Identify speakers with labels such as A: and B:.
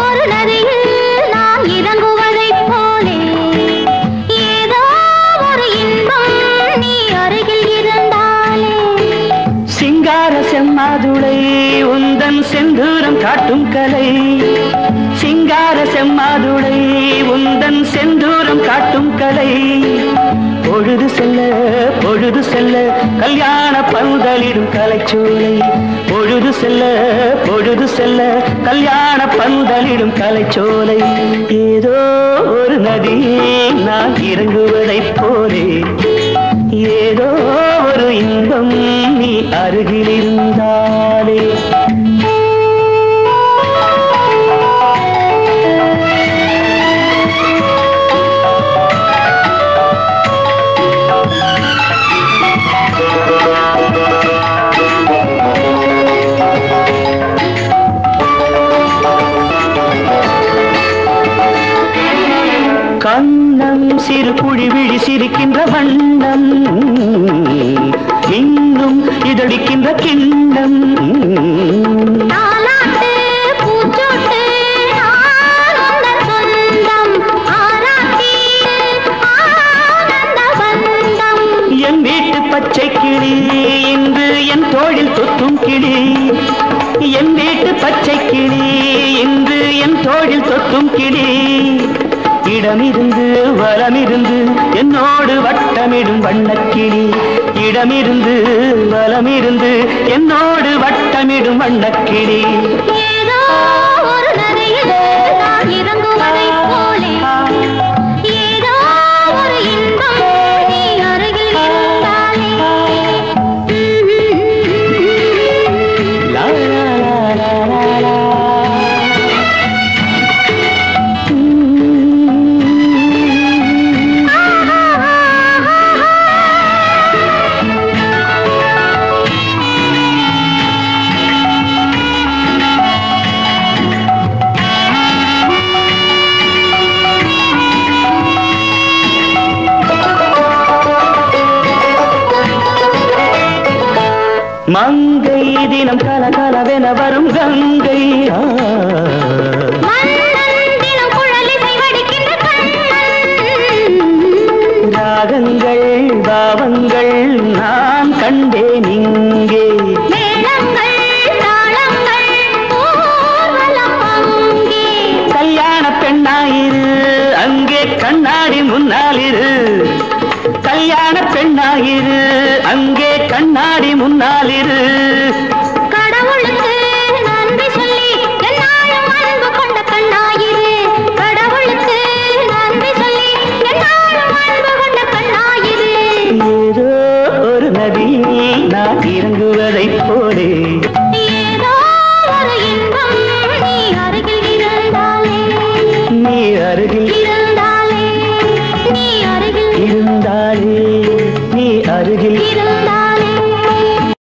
A: ஒரு நதியில் நான் இறங்குவதைப் போலே ஏதோ ஒரு இன்பம் நீ அருகில் இருந்தாலே
B: சிங்கார செம்மாதுளை உந்தன் செந்தூரம் காட்டும் கலை சிங்கார செம்மாதுளை உந்தன் செந்தூரம் காட்டும் கலை. பொழுது செல்ல பொழுது செல்ல கல்யாண பந்தலிடும் கலைச்சோலை. பொழுது செல்ல பொழுது செல்ல கல்யாண பந்தலிடும் கலைச்சோலை. ஏதோ ஒரு நதி நான் இறங்குவதைப் போலே. ஏதோ ஒரு இன்பம் நீ அருகிலிருந்து சிறு குழி விழி சிரிக்கின்ற வண்ணம். இன்னும் இதழிக்கின்ற கிண்ணம். என் வீட்டு பச்சை கிளி இன்று என் தோளில் தொத்தும் கிளி. என் வீட்டு பச்சை கிளி இன்று என் தோளில் தொத்தும் கிளி. இடமிருந்து வலமிருந்து என்னோடு வட்டமிடும் வண்ணக்கிளி. இடமிருந்து வலமிருந்து என்னோடு வட்டமிடும் வண்ணக்கிளி. மங்கை தினம் கலகலவென வரும் கங்கை. ராகங்கள் பாவங்கள் நான் கண்டேன் இங்கே கல்யாண பெண்ணாயிரு அங்கே கண்ணாடி முன்னாலிரு. கல்யாண பெண்ணாயிரு. அங்கே கண்ணாடி முன்னாலிரு. நான் இறங்குவதைப் போலே.